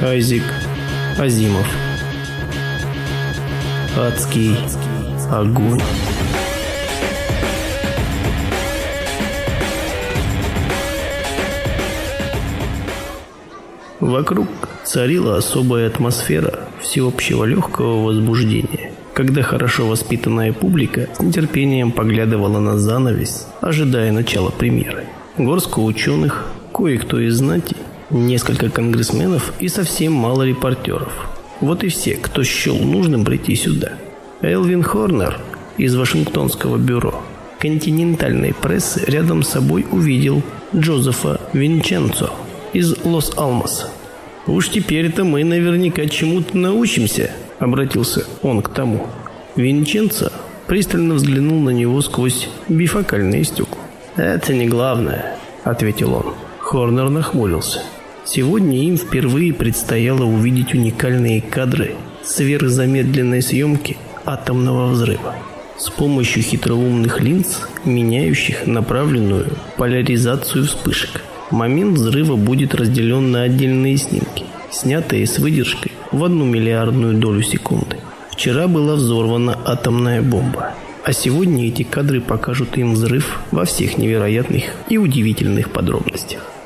Айзик Азимов. Адский огонь. Вокруг царила особая атмосфера всеобщего легкого возбуждения, когда хорошо воспитанная публика с нетерпением поглядывала на занавес, ожидая начала премьеры. Горстка ученых, кое-кто из знати, несколько конгрессменов и совсем мало репортеров. Вот и все, кто счел нужным прийти сюда. Элвин Хорнер из Вашингтонского бюро континентальной прессы рядом с собой увидел Джозефа Винченцо из Лос-Алмаса. «Уж теперь-то мы наверняка чему-то научимся», — обратился он к тому. Винченцо пристально взглянул на него сквозь бифокальные стекла. «Это не главное», — ответил он. Хорнер нахмурился. Сегодня им впервые предстояло увидеть уникальные кадры сверхзамедленной съемки атомного взрыва с помощью хитроумных линз, меняющих направленную поляризацию вспышек. Момент взрыва будет разделен на отдельные снимки, снятые с выдержкой в одну миллиардную долю секунды. Вчера была взорвана атомная бомба, а сегодня эти кадры покажут им взрыв во всех невероятных и удивительных подробностях.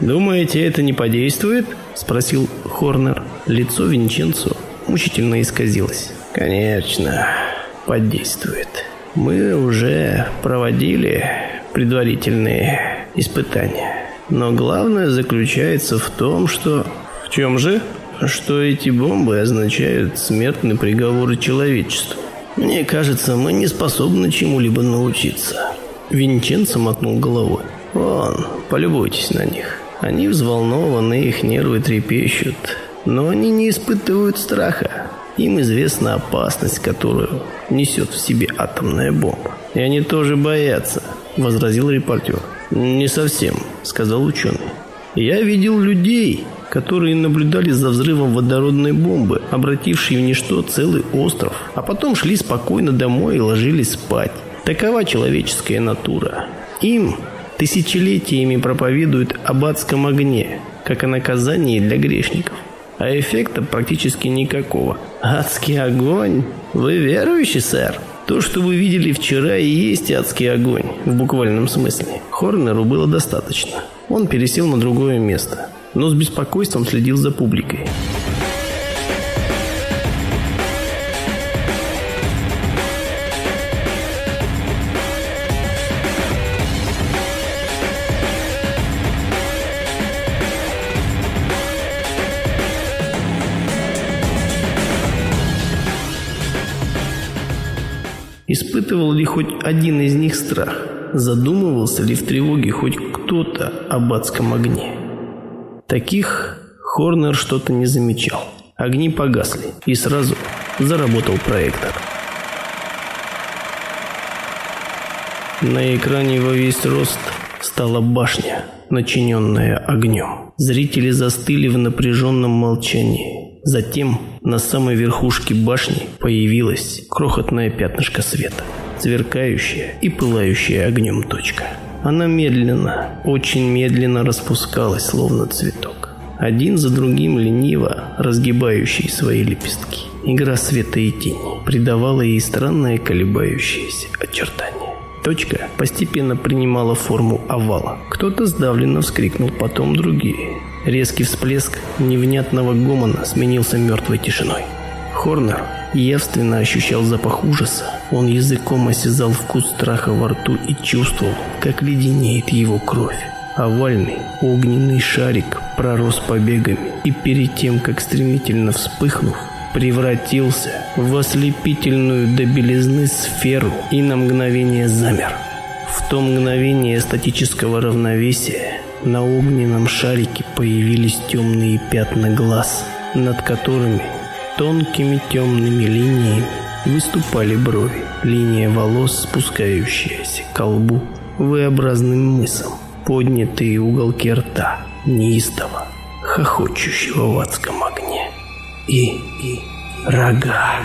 «Думаете, это не подействует?» – спросил Хорнер. Лицо Винченцо мучительно исказилось. «Конечно, подействует. Мы уже проводили предварительные испытания. Но главное заключается в том, что... В чем же? Что эти бомбы означают смертный приговор человечеству. Мне кажется, мы не способны чему-либо научиться. Винченцо мотнул головой. Вон, полюбуйтесь на них. Они взволнованы, их нервы трепещут. Но они не испытывают страха. Им известна опасность, которую несет в себе атомная бомба. И они тоже боятся, возразил репортер. «Не совсем», — сказал ученый. «Я видел людей, которые наблюдали за взрывом водородной бомбы, обратившей в ничто целый остров, а потом шли спокойно домой и ложились спать. Такова человеческая натура. Им тысячелетиями проповедуют об адском огне, как о наказании для грешников. А эффекта практически никакого. Адский огонь? Вы верующий, сэр? То, что вы видели вчера, и есть адский огонь, в буквальном смысле. Хорнеру было достаточно. Он пересел на другое место, но с беспокойством следил за публикой. Испытывал ли хоть один из них страх? Задумывался ли в тревоге хоть кто-то об адском огне? Таких Хорнер что-то не замечал. Огни погасли, и сразу заработал проектор. На экране во весь рост стала башня, начиненная огнем. Зрители застыли в напряженном молчании. Затем на самой верхушке башни появилось крохотное пятнышко света, сверкающая и пылающая огнем точка. Она медленно, очень медленно распускалась, словно цветок. Один за другим лениво разгибающие свои лепестки. Игра света и тени придавала ей странное колебающееся очертание. Точка постепенно принимала форму овала. Кто-то сдавленно вскрикнул, потом другие. Резкий всплеск невнятного гомона сменился мертвой тишиной. Хорнер явственно ощущал запах ужаса. Он языком осязал вкус страха во рту и чувствовал, как леденеет его кровь. Овальный огненный шарик пророс побегами и перед тем, как стремительно вспыхнув, превратился в ослепительную до белизны сферу и на мгновение замер. В то мгновение статического равновесия на огненном шарике появились темные пятна глаз, над которыми тонкими темными линиями выступали брови, линия волос, спускающаяся к колбу V-образным мысом, поднятые уголки рта, неистово, хохочущего в адском огне и, и рога.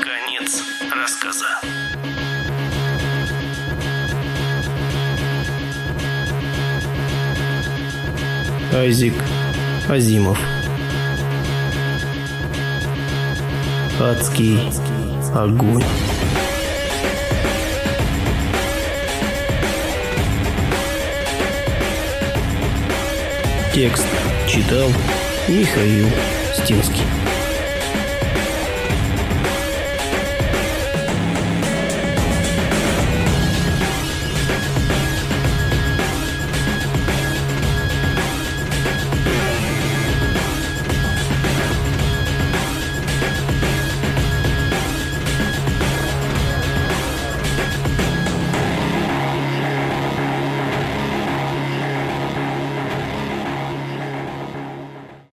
Конец рассказа. Айзик Азимов. Адский огонь. Текст читал Михаил Стинский.